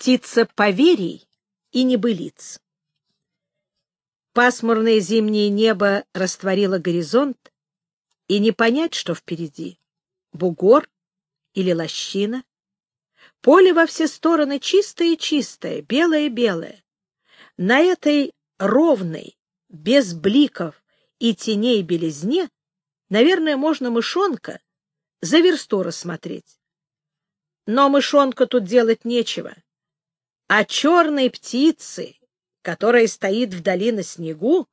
птица поверий и небылиц. Пасмурное зимнее небо растворило горизонт, и не понять, что впереди — бугор или лощина. Поле во все стороны чистое-чистое, белое-белое. На этой ровной, без бликов и теней белизне, наверное, можно мышонка за версту рассмотреть. Но мышонка тут делать нечего. А черной птицы, которая стоит вдали на снегу,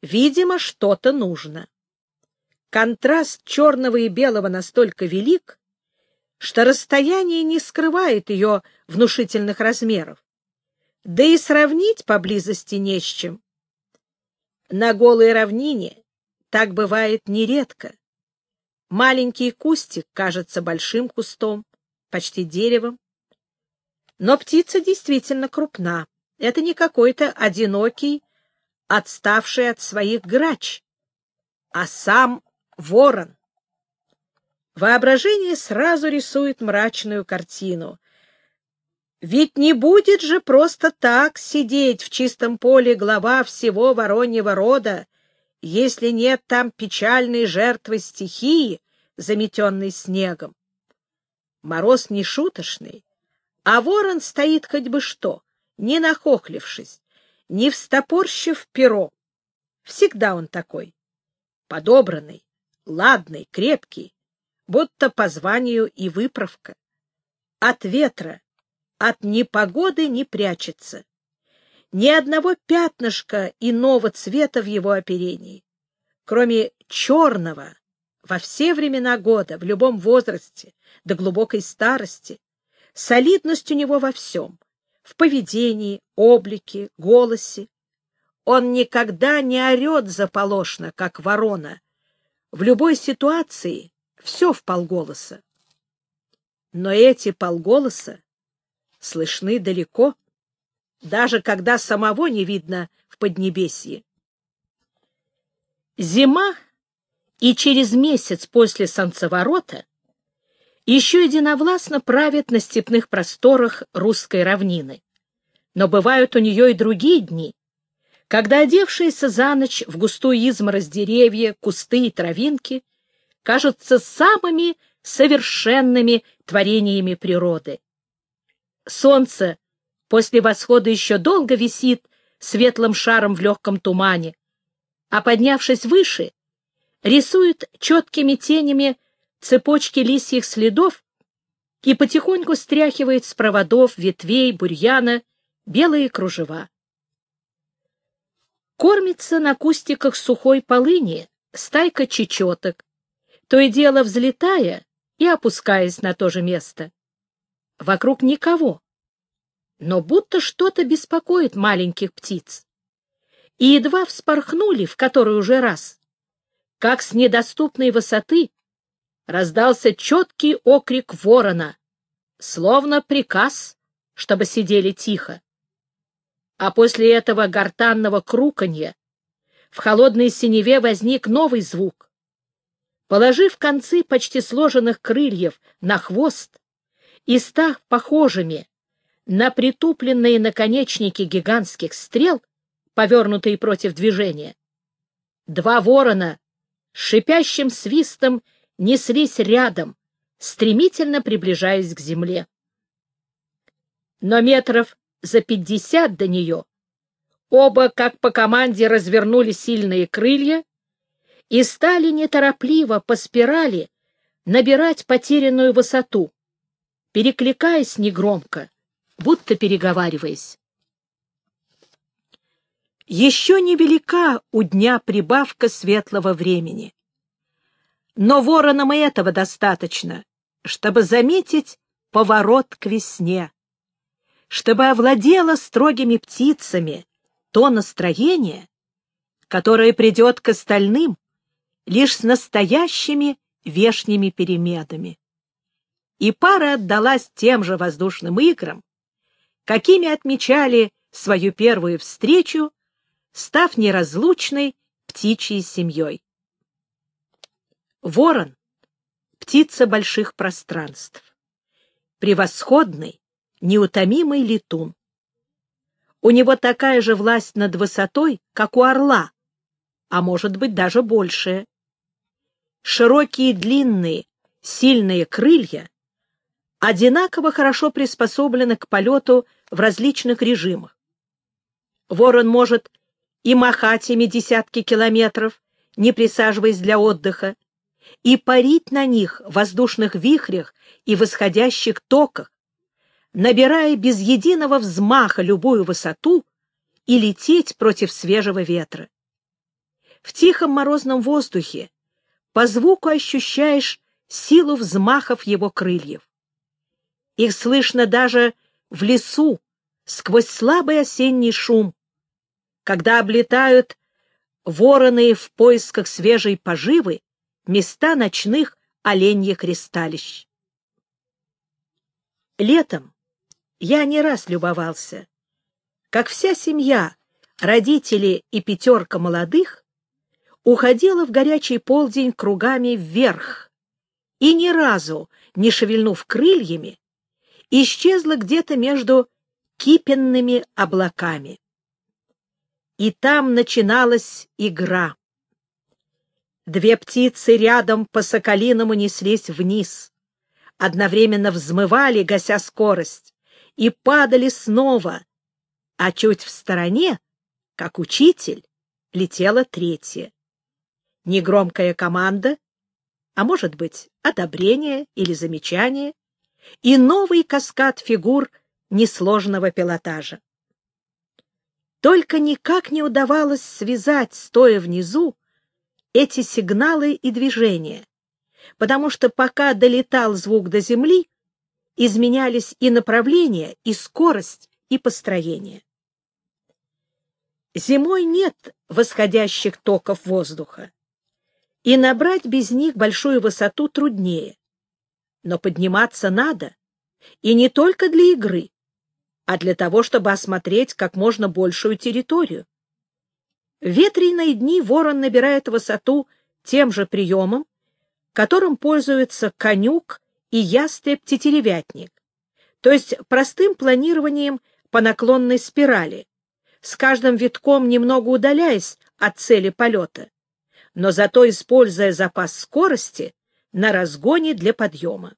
видимо, что-то нужно. Контраст черного и белого настолько велик, что расстояние не скрывает ее внушительных размеров. Да и сравнить поблизости не с чем. На голой равнине так бывает нередко. Маленький кустик кажется большим кустом, почти деревом. Но птица действительно крупна. Это не какой-то одинокий, отставший от своих грач, а сам ворон. Воображение сразу рисует мрачную картину. Ведь не будет же просто так сидеть в чистом поле глава всего вороньего рода, если нет там печальной жертвы стихии, заметенной снегом. Мороз не шуточный, а ворон стоит хоть бы что, не нахохлившись, не встопорщив перо. Всегда он такой, подобранный, ладный, крепкий, будто по званию и выправка. От ветра, от непогоды не прячется. Ни одного пятнышка иного цвета в его оперении, кроме черного, во все времена года, в любом возрасте, до глубокой старости. Солидность у него во всем — в поведении, облике, голосе. Он никогда не орет заполошно, как ворона. В любой ситуации все в полголоса. Но эти полголоса слышны далеко, даже когда самого не видно в Поднебесье. Зима и через месяц после солнцеворота еще единовластно правит на степных просторах русской равнины. Но бывают у нее и другие дни, когда одевшиеся за ночь в густую изморозь деревья, кусты и травинки кажутся самыми совершенными творениями природы. Солнце после восхода еще долго висит светлым шаром в легком тумане, а поднявшись выше, рисует четкими тенями цепочки лисьих следов и потихоньку стряхивает с проводов, ветвей, бурьяна белые кружева. Кормится на кустиках сухой полыни стайка чечеток, то и дело взлетая и опускаясь на то же место. Вокруг никого, но будто что-то беспокоит маленьких птиц. И едва вспорхнули в который уже раз, как с недоступной высоты раздался четкий окрик ворона, словно приказ, чтобы сидели тихо. А после этого гортанного круканья в холодной синеве возник новый звук. Положив концы почти сложенных крыльев на хвост и став похожими на притупленные наконечники гигантских стрел, повернутые против движения, два ворона с шипящим свистом неслись рядом, стремительно приближаясь к земле. Но метров за пятьдесят до нее оба, как по команде, развернули сильные крылья и стали неторопливо по спирали набирать потерянную высоту, перекликаясь негромко, будто переговариваясь. Еще невелика у дня прибавка светлого времени. Но воронам и этого достаточно, чтобы заметить поворот к весне, чтобы овладело строгими птицами то настроение, которое придет к остальным лишь с настоящими вешними переменами. И пара отдалась тем же воздушным играм, какими отмечали свою первую встречу, став неразлучной птичьей семьей. Ворон — птица больших пространств, превосходный, неутомимый летун. У него такая же власть над высотой, как у орла, а может быть даже большая. Широкие, длинные, сильные крылья одинаково хорошо приспособлены к полету в различных режимах. Ворон может и махать ими десятки километров, не присаживаясь для отдыха, и парить на них в воздушных вихрях и восходящих токах, набирая без единого взмаха любую высоту и лететь против свежего ветра. В тихом морозном воздухе по звуку ощущаешь силу взмахов его крыльев. Их слышно даже в лесу, сквозь слабый осенний шум, когда облетают вороны в поисках свежей поживы места ночных оленьих ристалищ. Летом я не раз любовался, как вся семья, родители и пятерка молодых уходила в горячий полдень кругами вверх и ни разу, не шевельнув крыльями, исчезла где-то между кипенными облаками. И там начиналась игра. Две птицы рядом по соколиному неслись вниз, одновременно взмывали, гася скорость, и падали снова, а чуть в стороне, как учитель, летела третья. Негромкая команда, а может быть, одобрение или замечание, и новый каскад фигур несложного пилотажа. Только никак не удавалось связать, стоя внизу, эти сигналы и движения, потому что пока долетал звук до земли, изменялись и направление, и скорость, и построение. Зимой нет восходящих токов воздуха, и набрать без них большую высоту труднее. Но подниматься надо, и не только для игры, а для того, чтобы осмотреть как можно большую территорию. В ветреные дни ворон набирает высоту тем же приемом, которым пользуется конюк и ястреб-тетеревятник, то есть простым планированием по наклонной спирали, с каждым витком немного удаляясь от цели полета, но зато используя запас скорости на разгоне для подъема.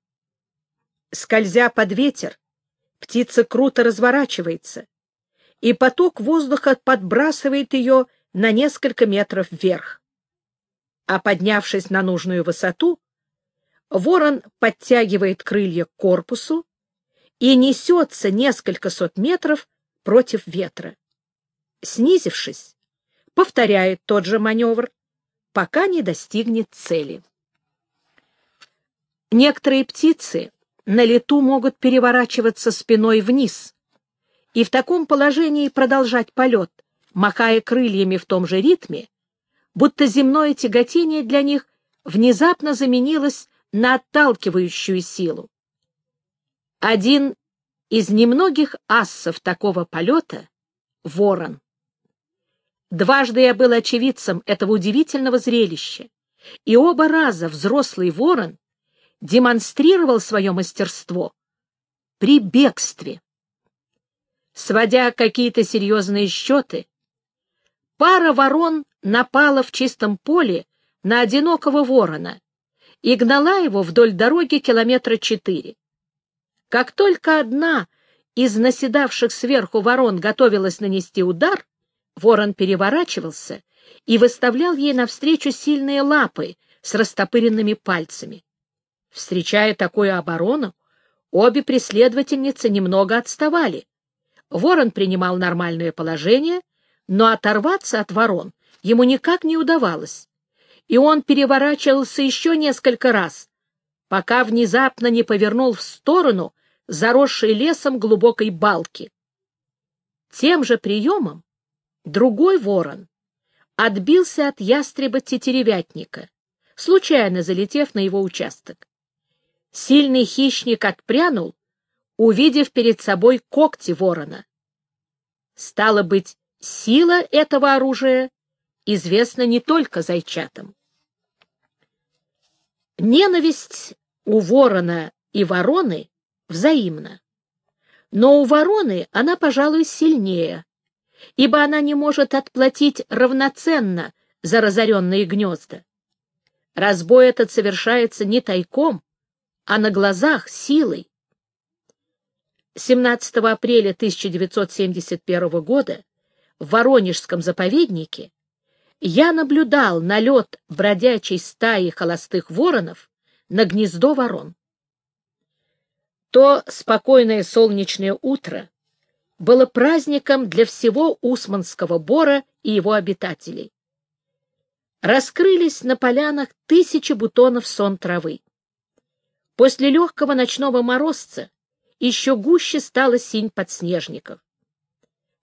Скользя под ветер, птица круто разворачивается, и поток воздуха подбрасывает ее на несколько метров вверх. А поднявшись на нужную высоту, ворон подтягивает крылья к корпусу и несется несколько сот метров против ветра. Снизившись, повторяет тот же маневр, пока не достигнет цели. Некоторые птицы на лету могут переворачиваться спиной вниз и в таком положении продолжать полет, махая крыльями в том же ритме, будто земное тяготение для них внезапно заменилось на отталкивающую силу. Один из немногих ассов такого полета — ворон. Дважды я был очевидцем этого удивительного зрелища, и оба раза взрослый ворон демонстрировал свое мастерство при бегстве. Сводя какие-то серьезные счеты, пара ворон напала в чистом поле на одинокого ворона и гнала его вдоль дороги километра четыре. Как только одна из наседавших сверху ворон готовилась нанести удар, ворон переворачивался и выставлял ей навстречу сильные лапы с растопыренными пальцами. Встречая такую оборону, обе преследовательницы немного отставали. Ворон принимал нормальное положение, но оторваться от ворон ему никак не удавалось и он переворачивался еще несколько раз, пока внезапно не повернул в сторону заросшей лесом глубокой балки. Тем же приемом другой ворон отбился от ястреба-тетеревятника, случайно залетев на его участок. Сильный хищник отпрянул, увидев перед собой когти ворона. Стало быть, сила этого оружия известно не только зайчатам. Ненависть у ворона и вороны взаимна, Но у вороны она, пожалуй, сильнее, ибо она не может отплатить равноценно за разоренные гнезда. Разбой этот совершается не тайком, а на глазах силой. 17 апреля 1971 года в Воронежском заповеднике я наблюдал налет бродячей стаи холостых воронов на гнездо ворон. То спокойное солнечное утро было праздником для всего Усманского бора и его обитателей. Раскрылись на полянах тысячи бутонов сон травы. После легкого ночного морозца еще гуще стала синь подснежников.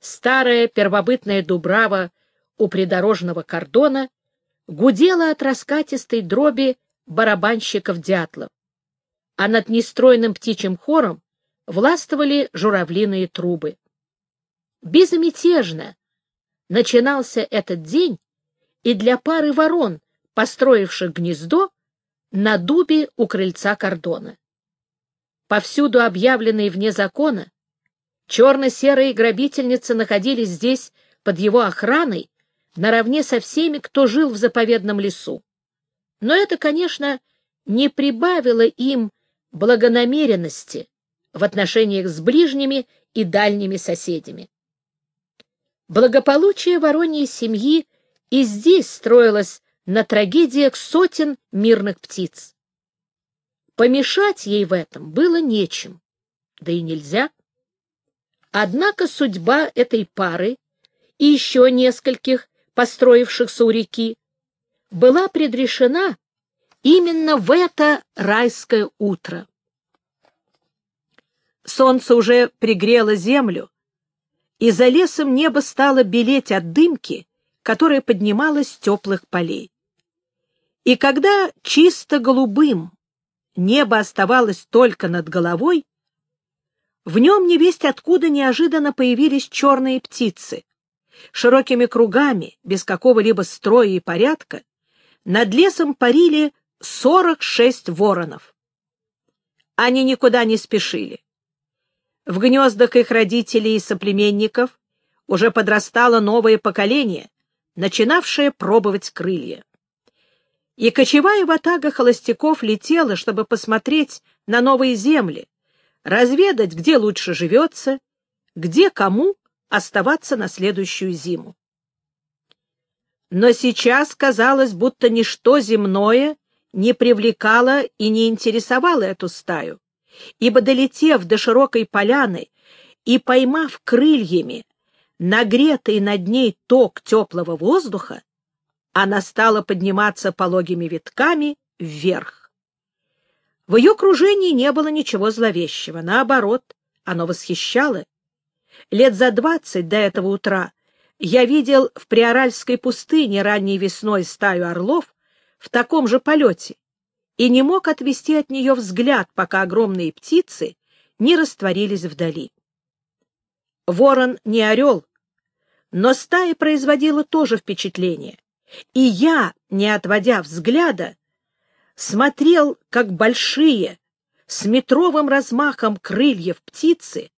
Старая первобытная дубрава у придорожного кордона гудела от раскатистой дроби барабанщиков-дятлов, а над нестройным птичьим хором властвовали журавлиные трубы. Безмятежно начинался этот день и для пары ворон, построивших гнездо на дубе у крыльца кордона. Повсюду объявленные вне закона, черно-серые грабительницы находились здесь под его охраной наравне со всеми, кто жил в заповедном лесу. Но это, конечно, не прибавило им благонамеренности в отношениях с ближними и дальними соседями. Благополучие Вороньей семьи и здесь строилось на трагедиях сотен мирных птиц. Помешать ей в этом было нечем, да и нельзя. Однако судьба этой пары и еще нескольких, построившихся у реки, была предрешена именно в это райское утро. Солнце уже пригрело землю, и за лесом небо стало белеть от дымки, которая поднималась с теплых полей. И когда чисто голубым небо оставалось только над головой, в нем невесть откуда неожиданно появились черные птицы. Широкими кругами, без какого-либо строя и порядка, над лесом парили сорок шесть воронов. Они никуда не спешили. В гнездах их родителей и соплеменников уже подрастало новое поколение, начинавшее пробовать крылья. И кочевая ватага холостяков летела, чтобы посмотреть на новые земли, разведать, где лучше живется, где кому оставаться на следующую зиму. Но сейчас казалось, будто ничто земное не привлекало и не интересовало эту стаю, ибо, долетев до широкой поляны и поймав крыльями нагретый над ней ток теплого воздуха, она стала подниматься пологими витками вверх. В ее кружении не было ничего зловещего, наоборот, оно восхищало. Лет за двадцать до этого утра я видел в Приоральской пустыне ранней весной стаю орлов в таком же полете и не мог отвести от нее взгляд, пока огромные птицы не растворились вдали. Ворон не орел, но стая производила тоже впечатление. И я, не отводя взгляда, смотрел, как большие, с метровым размахом крыльев птицы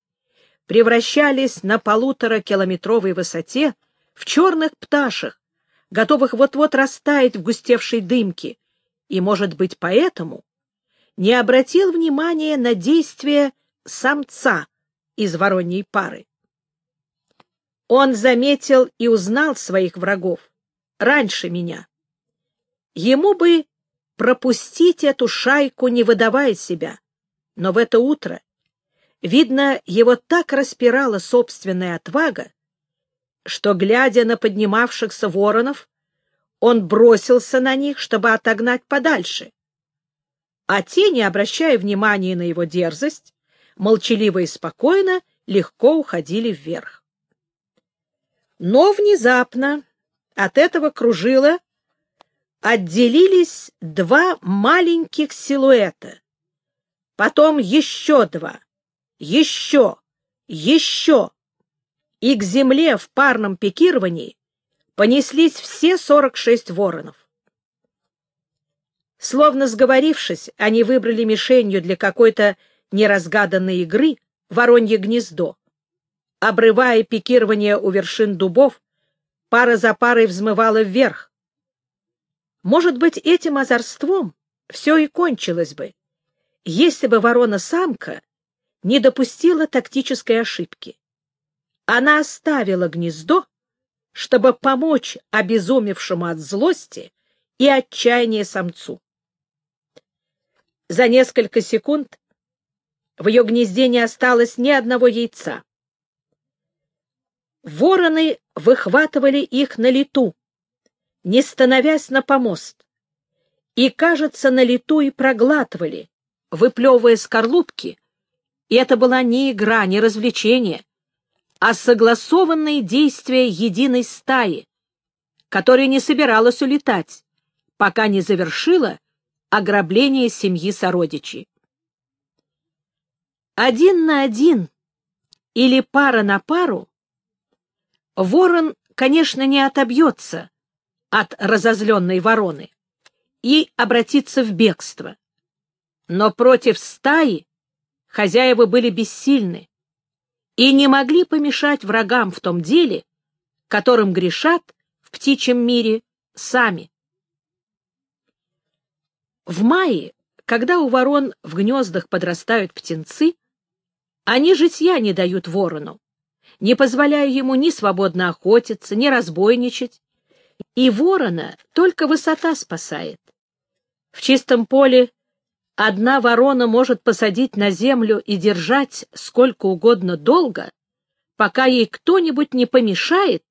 превращались на полуторакилометровой высоте в черных пташек, готовых вот-вот растаять в густевшей дымке, и, может быть, поэтому не обратил внимания на действия самца из вороньей пары. Он заметил и узнал своих врагов, раньше меня. Ему бы пропустить эту шайку, не выдавая себя, но в это утро, видно, его так распирала собственная отвага, что, глядя на поднимавшихся воронов, он бросился на них, чтобы отогнать подальше. А те, не обращая внимания на его дерзость, молчаливо и спокойно легко уходили вверх. Но внезапно от этого кружила отделились два маленьких силуэта. Потом еще два. Еще. Еще. И к земле в парном пикировании понеслись все сорок шесть воронов. Словно сговорившись, они выбрали мишенью для какой-то неразгаданной игры воронье гнездо. Обрывая пикирование у вершин дубов, пара за парой взмывала вверх. Может быть, этим озорством все и кончилось бы, если бы ворона-самка не допустила тактической ошибки. Она оставила гнездо, чтобы помочь обезумевшему от злости и отчаяния самцу. За несколько секунд в ее гнезде не осталось ни одного яйца. Вороны выхватывали их на лету, не становясь на помост, и, кажется, на лету и проглатывали, выплевывая скорлупки, и это была не игра, не развлечение, а согласованные действия единой стаи, которая не собиралась улетать, пока не завершила ограбление семьи сородичей. Один на один или пара на пару ворон, конечно, не отобьется от разозленной вороны и обратится в бегство. Но против стаи хозяева были бессильны и не могли помешать врагам в том деле, которым грешат в птичьем мире сами. В мае, когда у ворон в гнездах подрастают птенцы, они житья не дают ворону, не позволяя ему ни свободно охотиться, ни разбойничать, и ворона только высота спасает. В чистом поле одна ворона может посадить на землю и держать сколько угодно долго, пока ей кто-нибудь не помешает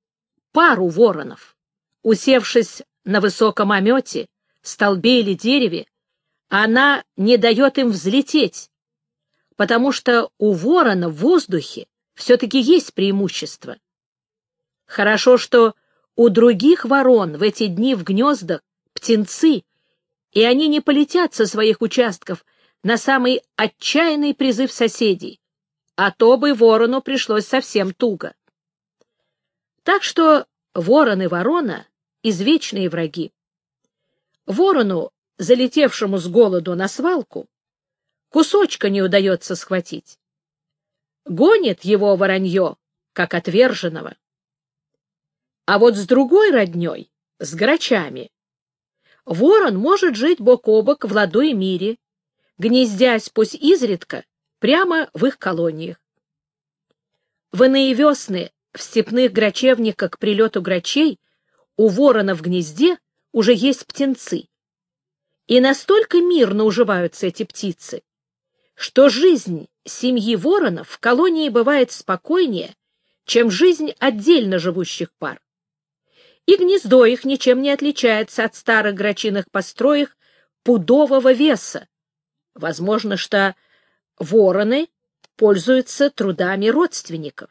пару воронов. Усевшись на высоком омете, столбе или дереве, она не дает им взлететь, потому что у ворона в воздухе все-таки есть преимущество. Хорошо, что у других ворон в эти дни в гнездах птенцы, и они не полетят со своих участков на самый отчаянный призыв соседей, а то бы ворону пришлось совсем туго. Так что ворон и ворона — извечные враги. Ворону, залетевшему с голоду на свалку, кусочка не удается схватить. Гонит его воронье, как отверженного. А вот с другой родней, с грачами, ворон может жить бок о бок в ладу и мире, гнездясь пусть изредка прямо в их колониях. В иные весны в степных грачевниках к прилету грачей у ворона в гнезде уже есть птенцы. И настолько мирно уживаются эти птицы, что жизнь семьи воронов в колонии бывает спокойнее, чем жизнь отдельно живущих пар. И гнездо их ничем не отличается от старых грачиных построек пудового веса. Возможно, что вороны пользуются трудами родственников.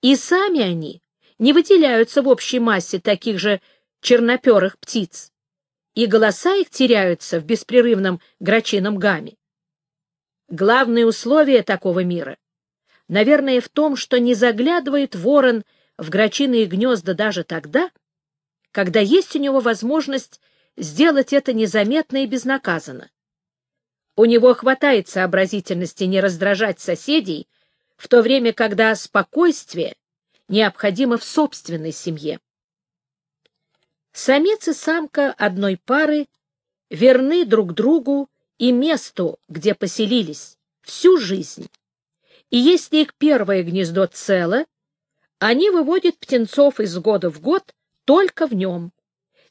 И сами они не выделяются в общей массе таких же черноперых птиц, и голоса их теряются в беспрерывном грачином гамме. Главное условие такого мира, наверное, в том, что не заглядывает ворон в грачиные гнезда даже тогда, когда есть у него возможность сделать это незаметно и безнаказанно. У него хватает сообразительности не раздражать соседей, в то время, когда спокойствие необходимо в собственной семье. Самец и самка одной пары верны друг другу и месту, где поселились, всю жизнь. И если их первое гнездо цело, они выводят птенцов из года в год только в нем,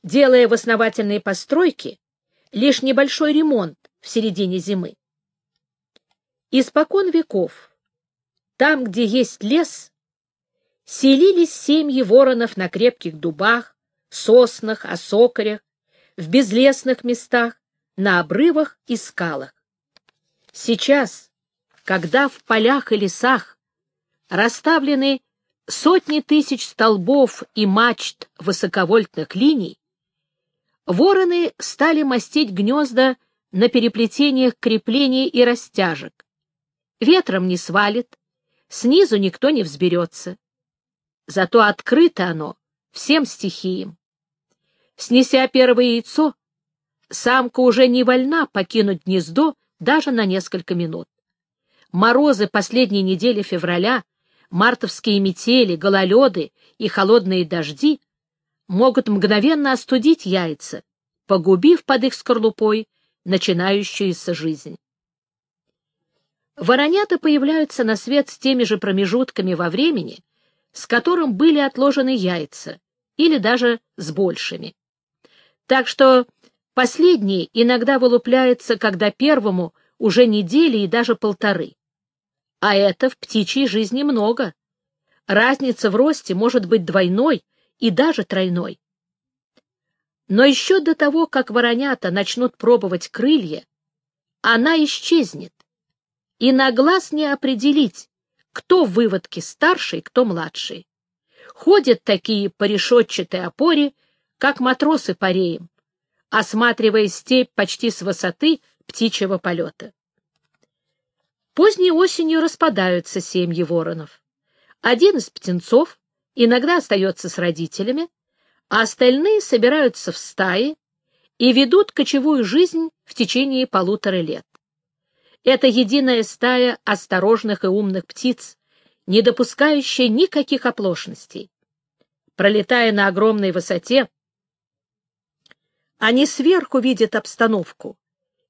делая в основательные постройки лишь небольшой ремонт в середине зимы. Испокон веков, там, где есть лес, селились семьи воронов на крепких дубах, соснах, осокорях, в безлесных местах, на обрывах и скалах. Сейчас, когда в полях и лесах расставлены сотни тысяч столбов и мачт высоковольтных линий, вороны стали мастить гнезда на переплетениях креплений и растяжек. Ветром не свалит, снизу никто не взберется. Зато открыто оно всем стихиям. Снеся первое яйцо, самка уже не вольна покинуть гнездо даже на несколько минут. Морозы последней недели февраля, мартовские метели, гололеды и холодные дожди могут мгновенно остудить яйца, погубив под их скорлупой начинающуюся жизнь. Воронята появляются на свет с теми же промежутками во времени, с которым были отложены яйца, или даже с большими. Так что последние иногда вылупляются, когда первому уже недели и даже полторы. А это в птичьей жизни много. Разница в росте может быть двойной и даже тройной. Но еще до того, как воронята начнут пробовать крылья, она исчезнет, и на глаз не определить, кто в выводке старший, кто младший. Ходят такие по решетчатой опоре, как матросы по реям, осматривая степь почти с высоты птичьего полета. Поздней осенью распадаются семьи воронов. Один из птенцов иногда остается с родителями, а остальные собираются в стаи и ведут кочевую жизнь в течение полутора лет. Это единая стая осторожных и умных птиц, не допускающая никаких оплошностей. Пролетая на огромной высоте, они сверху видят обстановку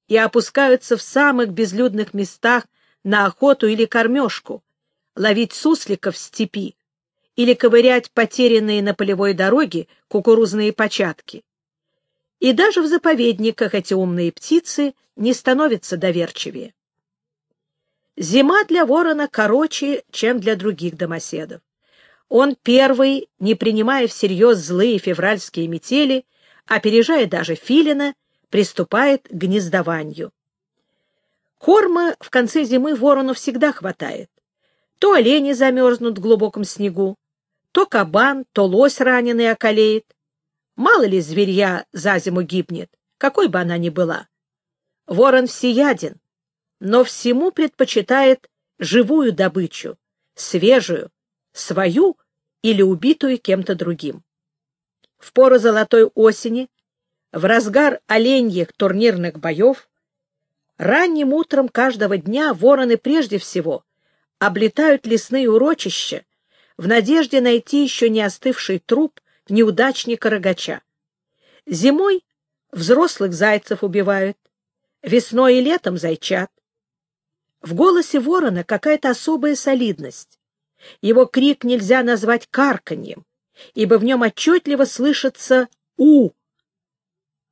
и опускаются в самых безлюдных местах на охоту или кормежку, ловить сусликов в степи или ковырять потерянные на полевой дороге кукурузные початки. И даже в заповедниках эти умные птицы не становятся доверчивее. Зима для ворона короче, чем для других домоседов. Он первый, не принимая всерьез злые февральские метели, опережая даже филина, приступает к гнездованию. Корма в конце зимы ворону всегда хватает. То олени замерзнут в глубоком снегу, то кабан, то лось раненый околеет. Мало ли зверья за зиму гибнет, какой бы она ни была. Ворон всеяден, но всему предпочитает живую добычу, свежую, свою или убитую кем-то другим. В пору золотой осени, в разгар оленьих турнирных боев, ранним утром каждого дня вороны прежде всего облетают лесные урочища в надежде найти еще не остывший труп неудачника-рогача. Зимой взрослых зайцев убивают, весной и летом зайчат, в голосе ворона какая-то особая солидность. Его крик нельзя назвать карканьем, ибо в нем отчетливо слышится «у».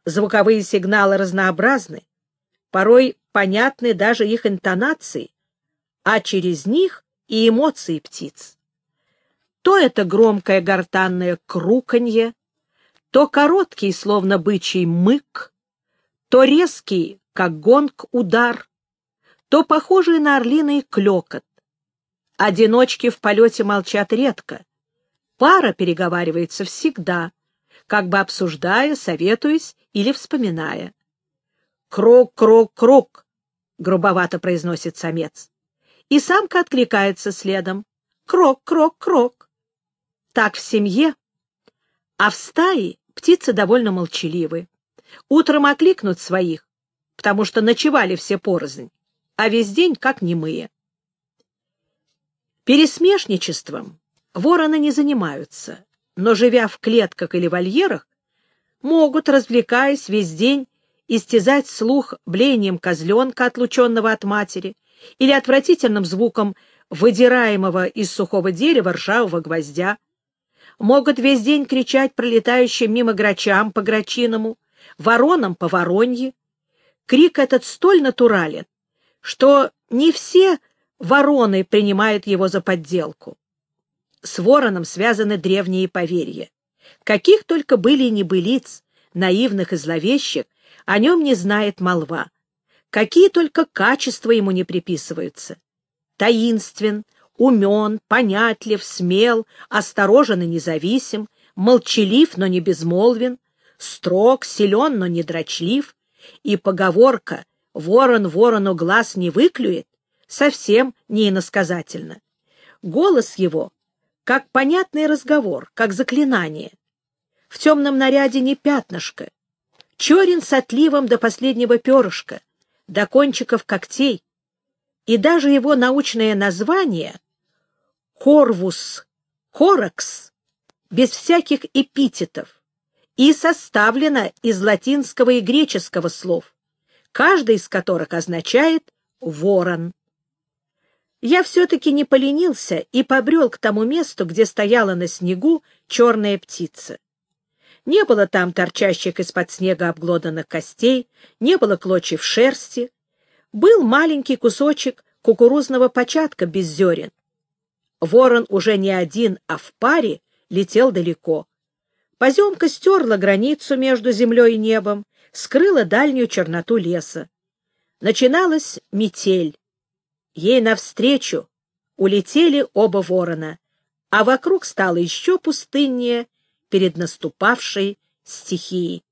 Звуковые сигналы разнообразны, порой понятны даже их интонации, а через них и эмоции птиц. То это громкое гортанное круканье, то короткий, словно бычий мык, то резкий, как гонг, удар, то похожий на орлиный клекот. Одиночки в полете молчат редко. Пара переговаривается всегда, как бы обсуждая, советуясь или вспоминая. «Круг, круг, круг!» — грубовато произносит самец. И самка откликается следом. «Крок, крок, крок!» Так в семье, а в стае птицы довольно молчаливы. Утром окликнут своих, потому что ночевали все порознь а весь день как немые. Пересмешничеством вороны не занимаются, но, живя в клетках или вольерах, могут, развлекаясь весь день, истязать слух блеянием козленка, отлученного от матери, или отвратительным звуком выдираемого из сухого дерева ржавого гвоздя, могут весь день кричать пролетающим мимо грачам по грачиному, воронам по воронье. Крик этот столь натурален, что не все вороны принимают его за подделку. С вороном связаны древние поверья. Каких только были небылиц, наивных и зловещих, о нем не знает молва. Какие только качества ему не приписываются. Таинствен, умен, понятлив, смел, осторожен и независим, молчалив, но не безмолвен, строг, силен, но не дрочлив, и поговорка ворон ворону глаз не выклюет, совсем не иносказательно. Голос его, как понятный разговор, как заклинание. В темном наряде не пятнышко, черен с отливом до последнего перышка, до кончиков когтей. и даже его научное название «Корвус хоракс» без всяких эпитетов и составлено из латинского и греческого слов, каждый из которых означает «ворон». Я все-таки не поленился и побрел к тому месту, где стояла на снегу черная птица. Не было там торчащих из-под снега обглоданных костей, не было клочьев шерсти. Был маленький кусочек кукурузного початка без зерен. Ворон уже не один, а в паре летел далеко. Поземка стерла границу между землей и небом, скрыла дальнюю черноту леса. Начиналась метель. Ей навстречу улетели оба ворона, а вокруг стало еще пустыннее перед наступавшей стихией.